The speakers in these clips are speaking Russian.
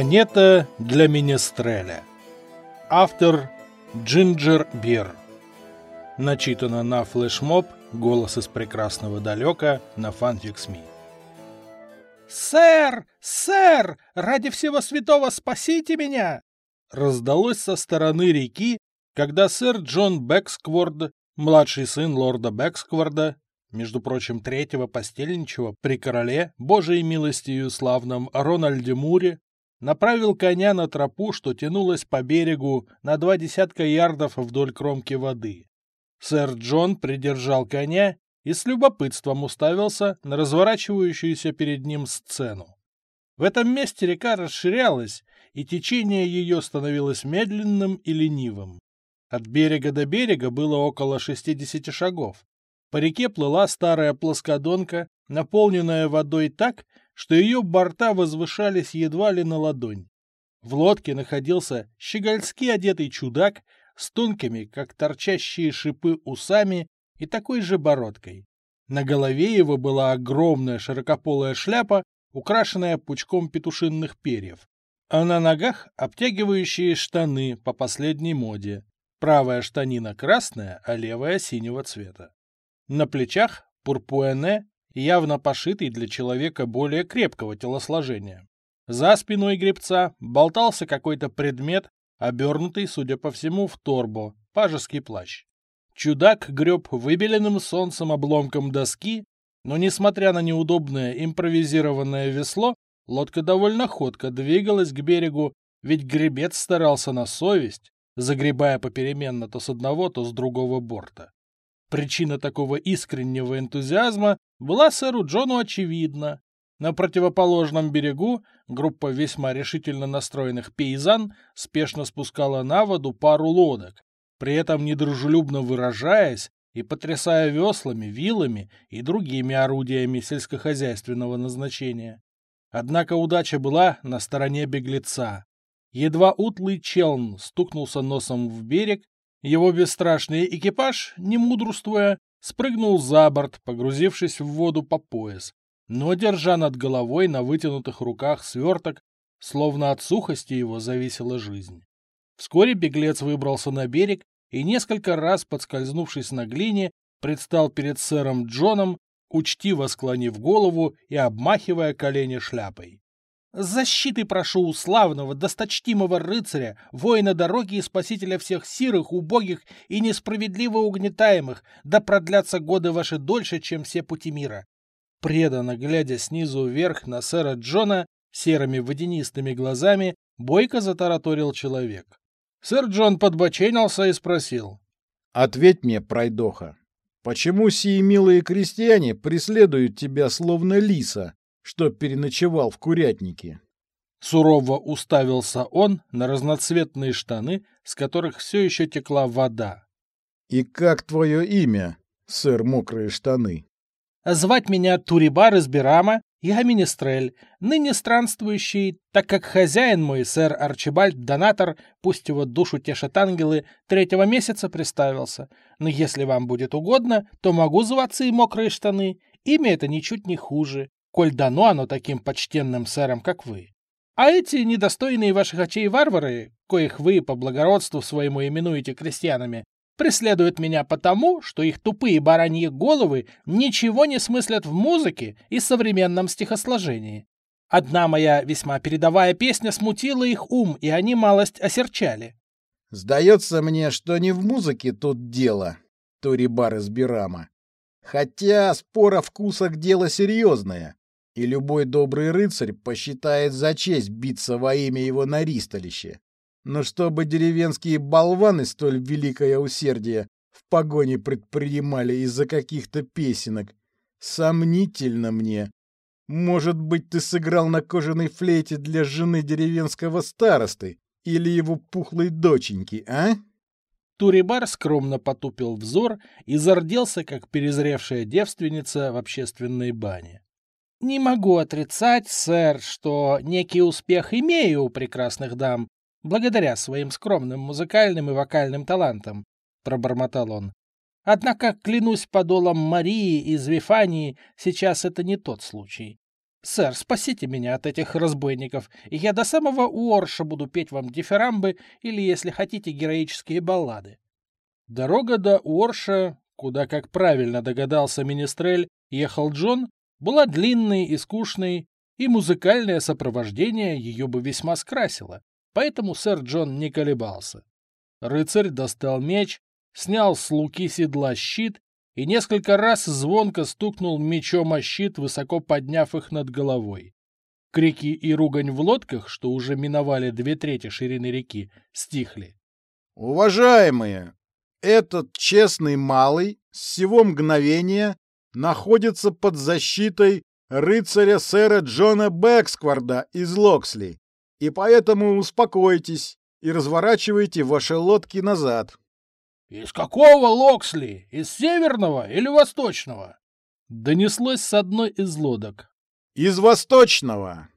Монета для Министреля. Автор Джинджер Бир. Начитано на флешмоб «Голос из прекрасного далека» на Fanfics.me. «Сэр! Сэр! Ради всего святого спасите меня!» Раздалось со стороны реки, когда сэр Джон Бэкскворд, младший сын лорда Бэкскворда, между прочим, третьего постельничего при короле, божией милостью славном Рональде Муре, направил коня на тропу, что тянулась по берегу на два десятка ярдов вдоль кромки воды. Сэр Джон придержал коня и с любопытством уставился на разворачивающуюся перед ним сцену. В этом месте река расширялась, и течение ее становилось медленным и ленивым. От берега до берега было около 60 шагов. По реке плыла старая плоскодонка, наполненная водой так, что ее борта возвышались едва ли на ладонь. В лодке находился щегольски одетый чудак с тонкими, как торчащие шипы, усами и такой же бородкой. На голове его была огромная широкополая шляпа, украшенная пучком петушинных перьев, а на ногах обтягивающие штаны по последней моде. Правая штанина красная, а левая синего цвета. На плечах пурпуэне, явно пошитый для человека более крепкого телосложения. За спиной гребца болтался какой-то предмет, обернутый, судя по всему, в торбо, пажеский плащ. Чудак греб выбеленным солнцем обломком доски, но, несмотря на неудобное импровизированное весло, лодка довольно ходко двигалась к берегу, ведь гребец старался на совесть, загребая попеременно то с одного, то с другого борта. Причина такого искреннего энтузиазма была сэру Джону очевидна. На противоположном берегу группа весьма решительно настроенных пейзан спешно спускала на воду пару лодок, при этом недружелюбно выражаясь и потрясая веслами, вилами и другими орудиями сельскохозяйственного назначения. Однако удача была на стороне беглеца. Едва утлый челн стукнулся носом в берег, его бесстрашный экипаж, не мудрствуя, спрыгнул за борт, погрузившись в воду по пояс, но держа над головой на вытянутых руках сверток, словно от сухости его зависела жизнь. Вскоре беглец выбрался на берег и, несколько раз подскользнувшись на глине, предстал перед сэром Джоном, учтиво склонив голову и обмахивая колени шляпой. Защиты прошу у славного, досточтимого рыцаря, воина дороги и спасителя всех сирых, убогих и несправедливо угнетаемых, да продлятся годы ваши дольше, чем все пути мира. Преданно глядя снизу вверх на сэра Джона, серыми водянистыми глазами, бойко затараторил человек. Сэр Джон подбоченился и спросил. — Ответь мне, пройдоха, почему сии милые крестьяне преследуют тебя словно лиса, что переночевал в курятнике. Сурово уставился он на разноцветные штаны, с которых все еще текла вода. — И как твое имя, сэр Мокрые Штаны? — Звать меня Турибар из Бирама, я министрель, ныне странствующий, так как хозяин мой, сэр Арчибальд Донатор, пусть его душу тешат ангелы, третьего месяца приставился. Но если вам будет угодно, то могу зваться и Мокрые Штаны. Имя это ничуть не хуже коль дано оно таким почтенным сэрам, как вы. А эти недостойные ваших очей варвары, коих вы по благородству своему именуете крестьянами, преследуют меня потому, что их тупые бараньи головы ничего не смыслят в музыке и современном стихосложении. Одна моя весьма передовая песня смутила их ум, и они малость осерчали. Сдается мне, что не в музыке тут дело, Турибар из Бирама. Хотя спор о вкусах дело серьезное и любой добрый рыцарь посчитает за честь биться во имя его на ристалище. Но чтобы деревенские болваны столь великое усердие в погоне предпринимали из-за каких-то песенок, сомнительно мне. Может быть, ты сыграл на кожаной флейте для жены деревенского старосты или его пухлой доченьки, а? Турибар скромно потупил взор и зарделся, как перезревшая девственница в общественной бане. «Не могу отрицать, сэр, что некий успех имею у прекрасных дам, благодаря своим скромным музыкальным и вокальным талантам», — пробормотал он. «Однако, клянусь подолом Марии из Вифании, сейчас это не тот случай. Сэр, спасите меня от этих разбойников, и я до самого Уорша буду петь вам дифирамбы или, если хотите, героические баллады. Дорога до Уорша, куда, как правильно догадался Министрель, ехал Джон, была длинной и скучной, и музыкальное сопровождение ее бы весьма скрасило, поэтому сэр Джон не колебался. Рыцарь достал меч, снял с луки седла щит и несколько раз звонко стукнул мечом о щит, высоко подняв их над головой. Крики и ругань в лодках, что уже миновали две трети ширины реки, стихли. «Уважаемые, этот честный малый с всего мгновения находится под защитой рыцаря сэра Джона Бэкскварда из Локсли, и поэтому успокойтесь и разворачивайте ваши лодки назад. «Из какого Локсли? Из северного или восточного?» Донеслось с одной из лодок. «Из восточного!»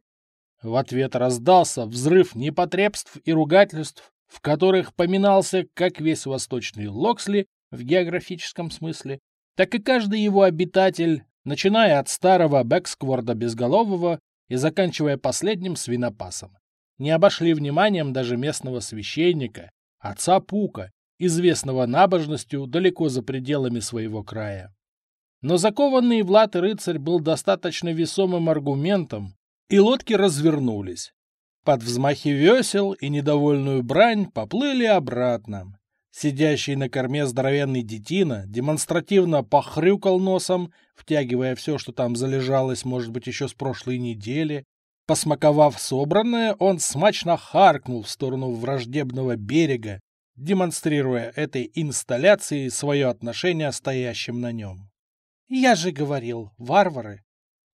В ответ раздался взрыв непотребств и ругательств, в которых поминался как весь восточный Локсли в географическом смысле, так и каждый его обитатель, начиная от старого Бэкскворда Безголового и заканчивая последним свинопасом. Не обошли вниманием даже местного священника, отца Пука, известного набожностью далеко за пределами своего края. Но закованный в латы рыцарь был достаточно весомым аргументом, и лодки развернулись. Под взмахи весел и недовольную брань поплыли обратно. Сидящий на корме здоровенный детина демонстративно похрюкал носом, втягивая все, что там залежалось, может быть, еще с прошлой недели. Посмаковав собранное, он смачно харкнул в сторону враждебного берега, демонстрируя этой инсталляцией свое отношение стоящим на нем. «Я же говорил, варвары!»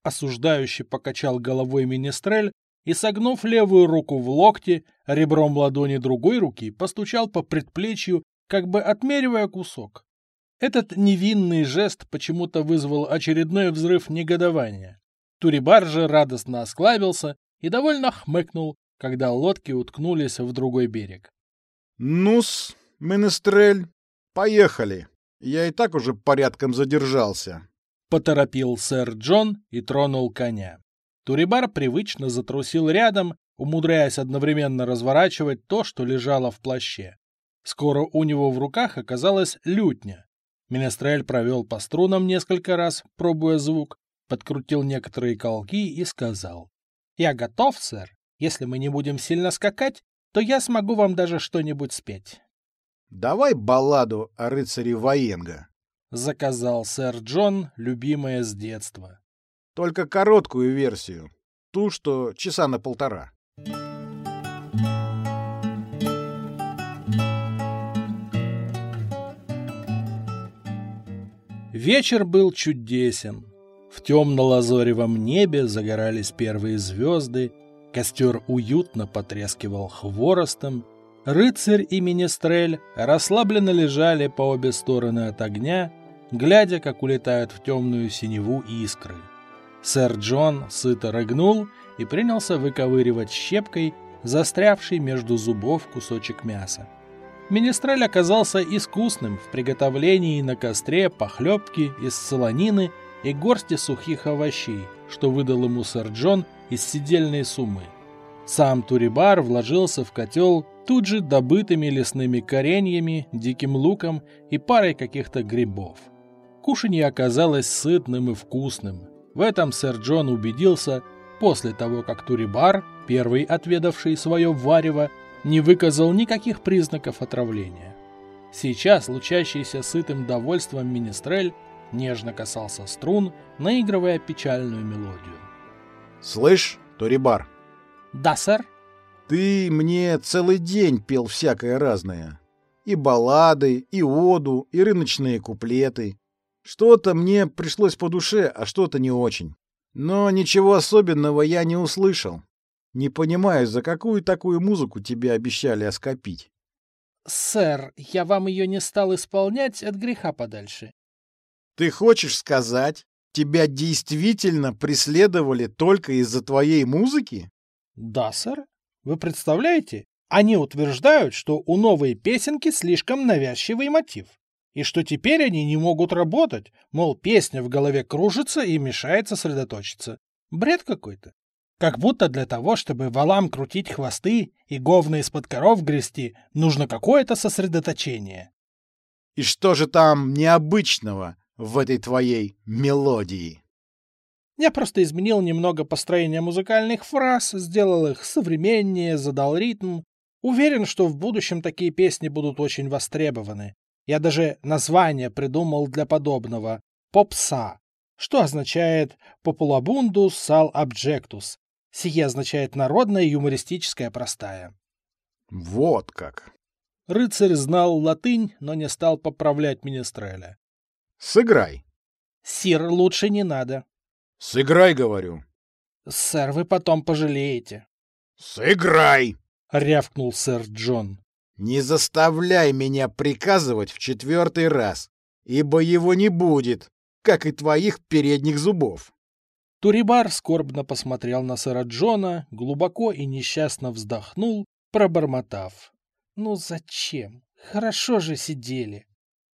Осуждающий покачал головой Министрель и, согнув левую руку в локте, ребром ладони другой руки постучал по предплечью, как бы отмеривая кусок. Этот невинный жест почему-то вызвал очередной взрыв негодования. Турибар же радостно осклабился и довольно хмыкнул, когда лодки уткнулись в другой берег. «Ну-с, Менестрель, поехали. Я и так уже порядком задержался». Поторопил сэр Джон и тронул коня. Турибар привычно затрусил рядом, умудряясь одновременно разворачивать то, что лежало в плаще. Скоро у него в руках оказалась лютня. Менестрель провел по струнам несколько раз, пробуя звук, подкрутил некоторые колки и сказал. «Я готов, сэр. Если мы не будем сильно скакать, то я смогу вам даже что-нибудь спеть. — Давай балладу о рыцаре Ваенга, — заказал сэр Джон, любимая с детства. — Только короткую версию, ту, что часа на полтора. Вечер был чудесен. В темно-лазоревом небе загорались первые звезды, Костер уютно потрескивал хворостом. Рыцарь и Министрель расслабленно лежали по обе стороны от огня, глядя, как улетают в темную синеву искры. Сэр Джон сыто рыгнул и принялся выковыривать щепкой застрявший между зубов кусочек мяса. Министрель оказался искусным в приготовлении на костре похлебки из солонины и горсти сухих овощей, что выдал ему сэр Джон из сидельной суммы. Сам Турибар вложился в котел тут же добытыми лесными кореньями, диким луком и парой каких-то грибов. Кушанье оказалось сытным и вкусным. В этом сэр Джон убедился после того, как Турибар, первый отведавший свое варево, не выказал никаких признаков отравления. Сейчас лучащийся сытым довольством Министрель нежно касался струн, наигрывая печальную мелодию. «Слышь, Торибар?» «Да, сэр?» «Ты мне целый день пел всякое разное. И баллады, и оду, и рыночные куплеты. Что-то мне пришлось по душе, а что-то не очень. Но ничего особенного я не услышал. Не понимаю, за какую такую музыку тебе обещали оскопить». «Сэр, я вам ее не стал исполнять от греха подальше». «Ты хочешь сказать, Тебя действительно преследовали только из-за твоей музыки? Да, сэр. Вы представляете? Они утверждают, что у новой песенки слишком навязчивый мотив. И что теперь они не могут работать, мол, песня в голове кружится и мешает сосредоточиться. Бред какой-то. Как будто для того, чтобы валам крутить хвосты и говно из-под коров грести, нужно какое-то сосредоточение. И что же там необычного в этой твоей мелодии? Я просто изменил немного построение музыкальных фраз, сделал их современнее, задал ритм. Уверен, что в будущем такие песни будут очень востребованы. Я даже название придумал для подобного — «Попса», что означает «Populabundus sal objectus». Сие означает «народная юмористическая простая». Вот как. Рыцарь знал латынь, но не стал поправлять Министреля. Сыграй. Сир, лучше не надо. Сыграй, говорю. Сэр, вы потом пожалеете. Сыграй! Рявкнул сэр Джон. Не заставляй меня приказывать в четвертый раз, ибо его не будет, как и твоих передних зубов. Турибар скорбно посмотрел на сэра Джона, глубоко и несчастно вздохнул, пробормотав. «Ну зачем? Хорошо же сидели».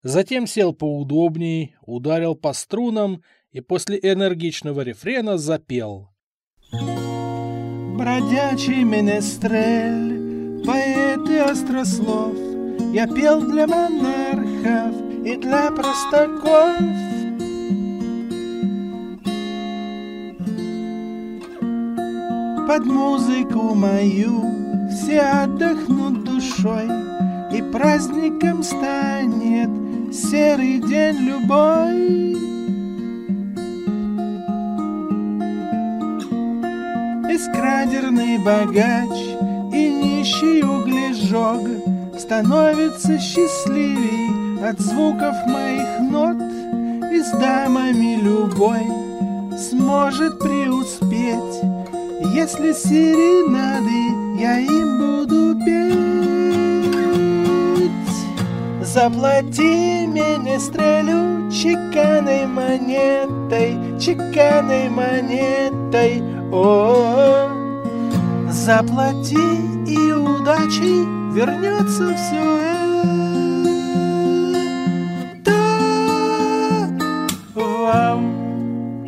Затем сел поудобней, ударил по струнам и после энергичного рефрена запел. Бродячий менестрель, поэт и острослов, Я пел для монархов и для простаков. Под музыку мою все отдохнут душой, И праздником станет серый день любой. Искрадерный богач нищий углежог Становится счастливей от звуков моих нот. И с дамами любой сможет преуспеть Если серенады я им буду петь. Заплати менестрелю чеканной монетой, чеканной монетой, о, заплати и удачей вернется все это вам.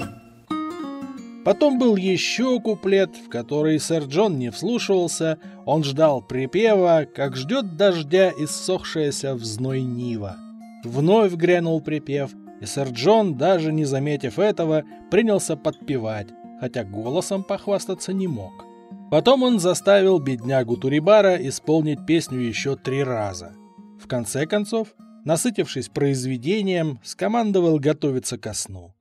Потом был еще куплет, в который сэр Джон не вслушивался. Он ждал припева, как ждет дождя иссохшаяся в зной нива. Вновь грянул припев, и сэр Джон, даже не заметив этого, принялся подпевать хотя голосом похвастаться не мог. Потом он заставил беднягу Турибара исполнить песню еще три раза. В конце концов, насытившись произведением, скомандовал готовиться ко сну.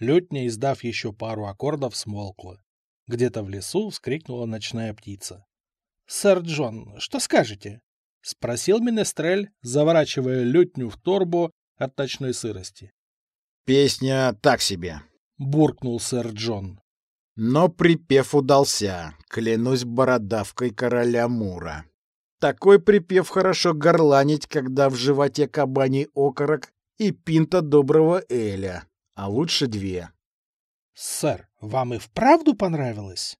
Лютня, издав еще пару аккордов, смолкла. Где-то в лесу вскрикнула ночная птица. — Сэр Джон, что скажете? — спросил Менестрель, заворачивая лютню в торбу от ночной сырости. — Песня так себе, — буркнул сэр Джон. Но припев удался, клянусь бородавкой короля Мура. Такой припев хорошо горланить, когда в животе кабаний окорок и пинта доброго Эля, а лучше две. — Сэр, вам и вправду понравилось?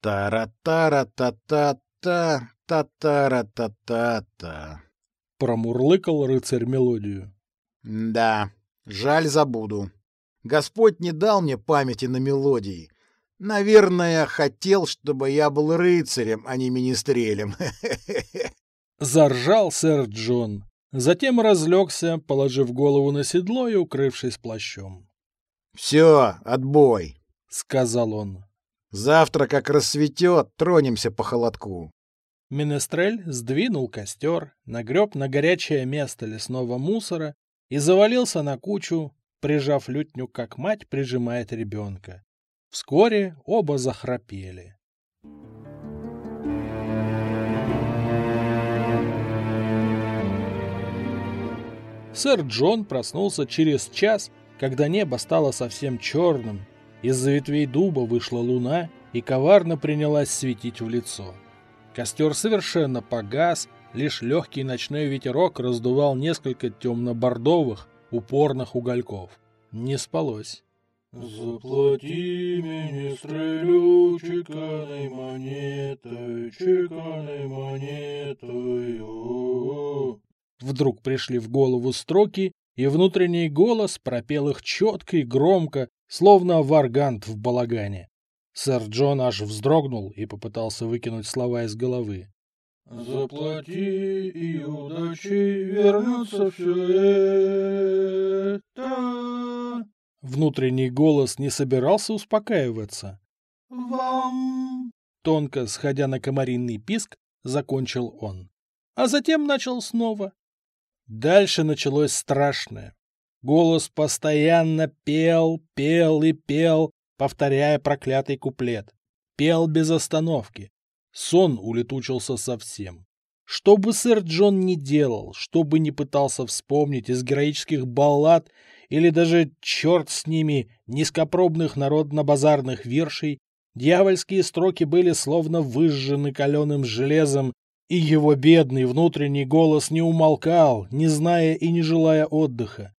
Тара-тара-та-та-та, та-тара-та-та-та. Промурлыкал рыцарь мелодию. — Да, жаль забуду. Господь не дал мне памяти на мелодии, Наверное, хотел, чтобы я был рыцарем, а не министрелем. Заржал сэр Джон. Затем разлегся, положив голову на седло и укрывшись плащом. «Все, отбой», — сказал он. «Завтра, как рассветет, тронемся по холодку». Менестрель сдвинул костер, нагреб на горячее место лесного мусора и завалился на кучу, прижав лютню, как мать прижимает ребенка. Вскоре оба захрапели. Сэр Джон проснулся через час, когда небо стало совсем черным. Из-за ветвей дуба вышла луна и коварно принялась светить в лицо. Костер совершенно погас, лишь легкий ночной ветерок раздувал несколько темно-бордовых, упорных угольков. Не спалось. Заплати министрелю чеканной монетой, чеканной монетой. Вдруг пришли в голову строки, и внутренний голос пропел их четко и громко, словно варгант в балагане. Сэр Джон аж вздрогнул и попытался выкинуть слова из головы. «Заплати, и удачи вернется все это...» Внутренний голос не собирался успокаиваться. «Вам...» Тонко, сходя на комаринный писк, закончил он. А затем начал снова. Дальше началось страшное. Голос постоянно пел, пел и пел, повторяя проклятый куплет. Пел без остановки. Сон улетучился совсем. Что бы сэр Джон ни делал, что бы ни пытался вспомнить из героических баллад или даже, черт с ними, низкопробных народно-базарных вершей, дьявольские строки были словно выжжены каленым железом, и его бедный внутренний голос не умолкал, не зная и не желая отдыха.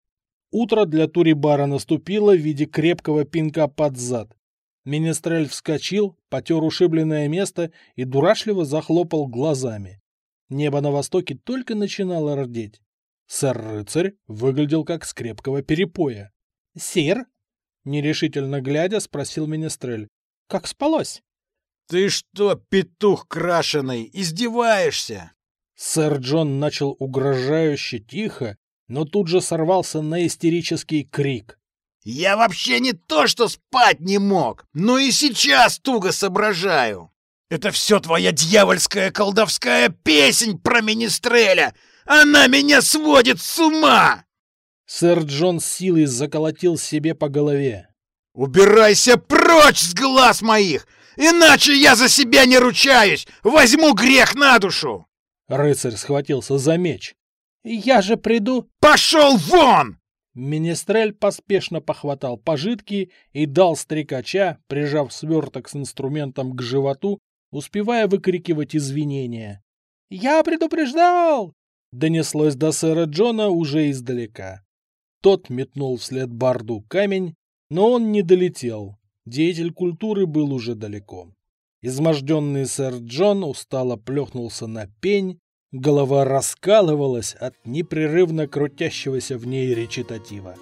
Утро для Турибара наступило в виде крепкого пинка под зад. Министрель вскочил, потер ушибленное место и дурашливо захлопал глазами. Небо на востоке только начинало рдеть. Сэр-рыцарь выглядел как с крепкого перепоя. — Сир? — нерешительно глядя, спросил Министрель. — Как спалось? — Ты что, петух крашеный, издеваешься? Сэр Джон начал угрожающе тихо, но тут же сорвался на истерический крик. Я вообще не то что спать не мог, но и сейчас туго соображаю. Это все твоя дьявольская колдовская песнь про Министреля! Она меня сводит с ума!» Сэр Джон с силой заколотил себе по голове. «Убирайся прочь с глаз моих! Иначе я за себя не ручаюсь! Возьму грех на душу!» Рыцарь схватился за меч. «Я же приду...» «Пошел вон!» Министрель поспешно похватал пожитки и дал стрекача, прижав сверток с инструментом к животу, успевая выкрикивать извинения. «Я предупреждал!» — донеслось до сэра Джона уже издалека. Тот метнул вслед Барду камень, но он не долетел. Деятель культуры был уже далеко. Изможденный сэр Джон устало плюхнулся на пень Голова раскалывалась от непрерывно крутящегося в ней речитатива.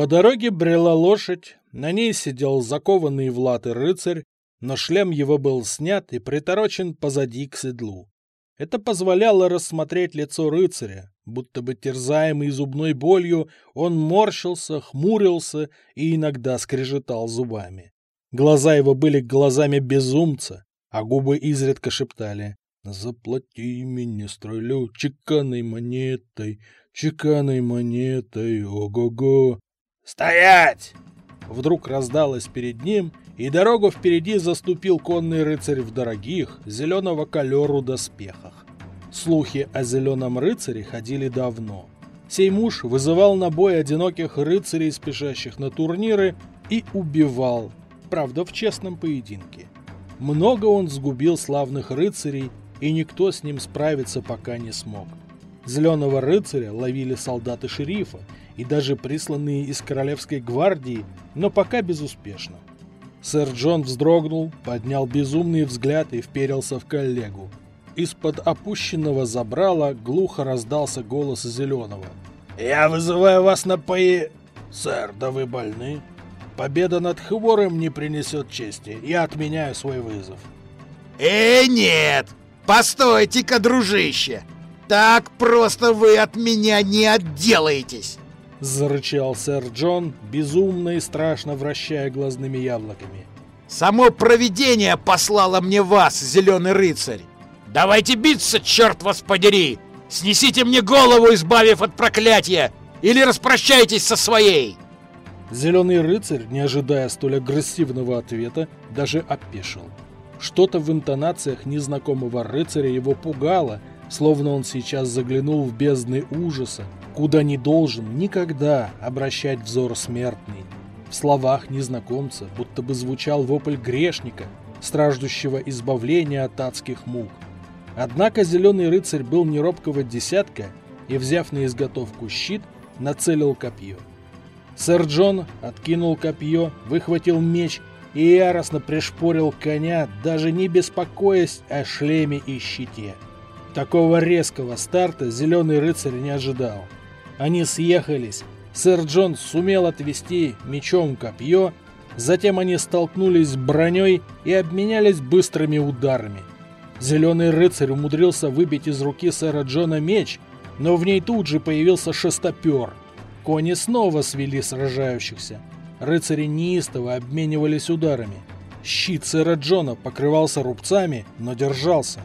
По дороге брела лошадь, на ней сидел закованный в латы рыцарь, но шлем его был снят и приторочен позади к седлу. Это позволяло рассмотреть лицо рыцаря, будто бы терзаемый зубной болью, он морщился, хмурился и иногда скрежетал зубами. Глаза его были глазами безумца, а губы изредка шептали «Заплати министрелю чеканной монетой, чеканной монетой, ого-го!» «Стоять!» Вдруг раздалось перед ним, и дорогу впереди заступил конный рыцарь в дорогих, зеленого колеру доспехах. Слухи о зеленом рыцаре ходили давно. Сей муж вызывал на бой одиноких рыцарей, спешащих на турниры, и убивал, правда в честном поединке. Много он сгубил славных рыцарей, и никто с ним справиться пока не смог. Зеленого рыцаря ловили солдаты шерифа и даже присланные из королевской гвардии, но пока безуспешно. Сэр Джон вздрогнул, поднял безумный взгляд и вперился в коллегу. Из-под опущенного забрала глухо раздался голос Зеленого. «Я вызываю вас на пои...» «Сэр, да вы больны. Победа над Хворым не принесет чести. Я отменяю свой вызов». «Э, нет! Постойте-ка, дружище! Так просто вы от меня не отделаетесь!» — зарычал сэр Джон, безумно и страшно вращая глазными яблоками. «Само провидение послало мне вас, зеленый рыцарь! Давайте биться, черт вас подери! Снесите мне голову, избавив от проклятия, или распрощайтесь со своей!» Зеленый рыцарь, не ожидая столь агрессивного ответа, даже опешил. Что-то в интонациях незнакомого рыцаря его пугало, словно он сейчас заглянул в бездны ужаса, куда не должен никогда обращать взор смертный. В словах незнакомца будто бы звучал вопль грешника, страждущего избавления от адских мук. Однако зеленый рыцарь был неробкого десятка и, взяв на изготовку щит, нацелил копье. Сэр Джон откинул копье, выхватил меч и яростно пришпорил коня, даже не беспокоясь о шлеме и щите. Такого резкого старта зеленый рыцарь не ожидал. Они съехались, сэр Джон сумел отвести мечом копье, затем они столкнулись с броней и обменялись быстрыми ударами. Зеленый рыцарь умудрился выбить из руки сэра Джона меч, но в ней тут же появился шестопер. Кони снова свели сражающихся. Рыцари неистово обменивались ударами. Щит сэра Джона покрывался рубцами, но держался.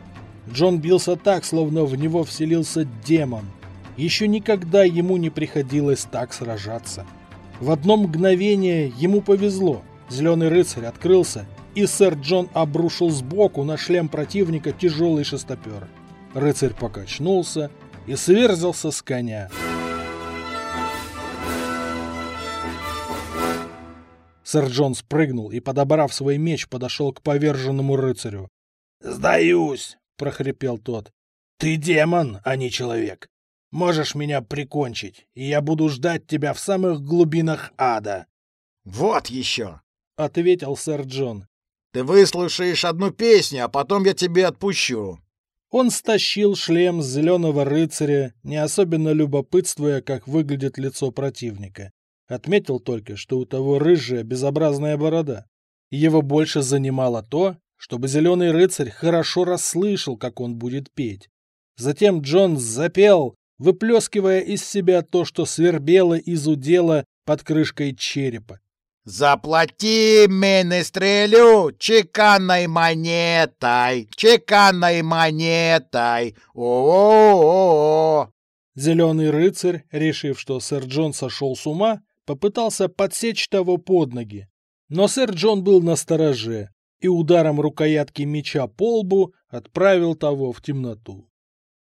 Джон бился так, словно в него вселился демон. Еще никогда ему не приходилось так сражаться. В одно мгновение ему повезло. Зеленый рыцарь открылся, и сэр Джон обрушил сбоку на шлем противника тяжелый шестопер. Рыцарь покачнулся и сверзился с коня. Сэр Джон спрыгнул и, подобрав свой меч, подошел к поверженному рыцарю. «Сдаюсь!» — прохрипел тот. «Ты демон, а не человек. Можешь меня прикончить, и я буду ждать тебя в самых глубинах ада». «Вот еще!» — ответил сэр Джон. «Ты выслушаешь одну песню, а потом я тебе отпущу». Он стащил шлем зеленого рыцаря, не особенно любопытствуя, как выглядит лицо противника. Отметил только, что у того рыжая безобразная борода. Его больше занимало то, чтобы зеленый рыцарь хорошо расслышал, как он будет петь. Затем Джон запел, выплескивая из себя то, что свербело и зудело под крышкой черепа. «Заплати менестрелю чеканной монетой, чеканной монетой, о-о-о-о!» Зеленый рыцарь, решив, что сэр Джон сошел с ума, попытался подсечь того под ноги. Но сэр Джон был на стороже и ударом рукоятки меча по лбу отправил того в темноту.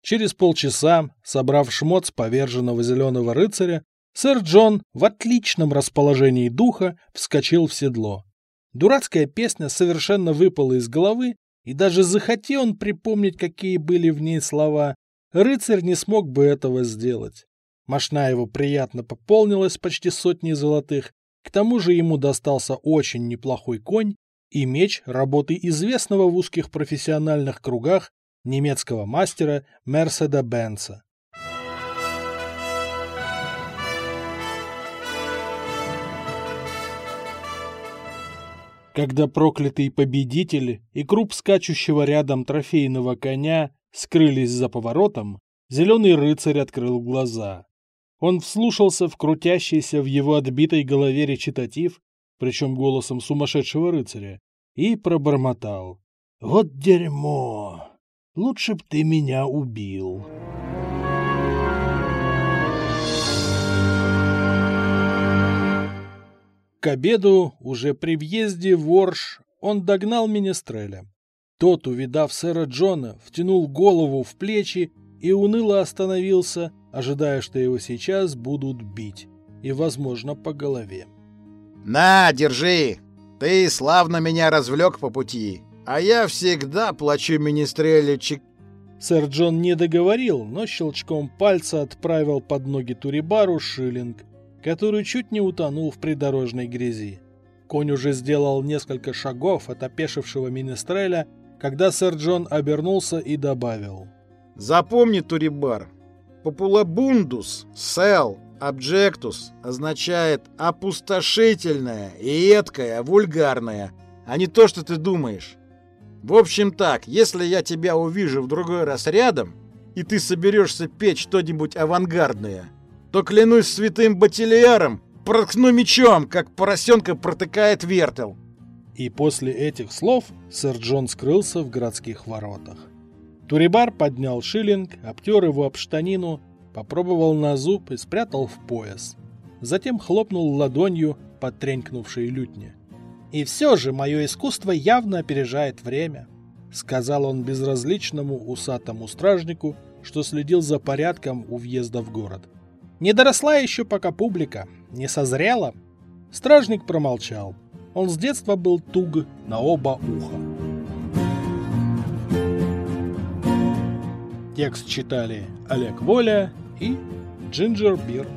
Через полчаса, собрав шмот с поверженного зеленого рыцаря, сэр Джон в отличном расположении духа вскочил в седло. Дурацкая песня совершенно выпала из головы, и даже захотел он припомнить, какие были в ней слова, рыцарь не смог бы этого сделать. Машна его приятно пополнилась почти сотней золотых, к тому же ему достался очень неплохой конь и меч работы известного в узких профессиональных кругах немецкого мастера Мерседа Бенца. Когда проклятый победитель и круп скачущего рядом трофейного коня скрылись за поворотом, зеленый рыцарь открыл глаза. Он вслушался в крутящийся в его отбитой голове речитатив, причем голосом сумасшедшего рыцаря, и пробормотал. «Вот дерьмо! Лучше б ты меня убил!» К обеду, уже при въезде в Орш, он догнал Министреля. Тот, увидав сэра Джона, втянул голову в плечи и уныло остановился, ожидая, что его сейчас будут бить. И, возможно, по голове. «На, держи! Ты славно меня развлек по пути, а я всегда плачу министреле чек...» Сэр Джон не договорил, но щелчком пальца отправил под ноги Турибару шиллинг, который чуть не утонул в придорожной грязи. Конь уже сделал несколько шагов от опешившего министреля, когда сэр Джон обернулся и добавил. «Запомни, Турибар, Популабундус, сел, обжектус означает опустошительное, едкое, вульгарное, а не то, что ты думаешь. В общем так, если я тебя увижу в другой раз рядом, и ты соберешься петь что-нибудь авангардное, то клянусь святым батилиаром, проткну мечом, как поросенка протыкает вертел. И после этих слов сэр Джон скрылся в городских воротах. Турибар поднял шиллинг, обтер его об штанину, попробовал на зуб и спрятал в пояс. Затем хлопнул ладонью по тренькнувшей лютне. «И все же мое искусство явно опережает время», — сказал он безразличному усатому стражнику, что следил за порядком у въезда в город. «Не доросла еще пока публика, не созрела». Стражник промолчал. Он с детства был туг на оба уха. Текст читали Олег Воля и Джинджер Бир.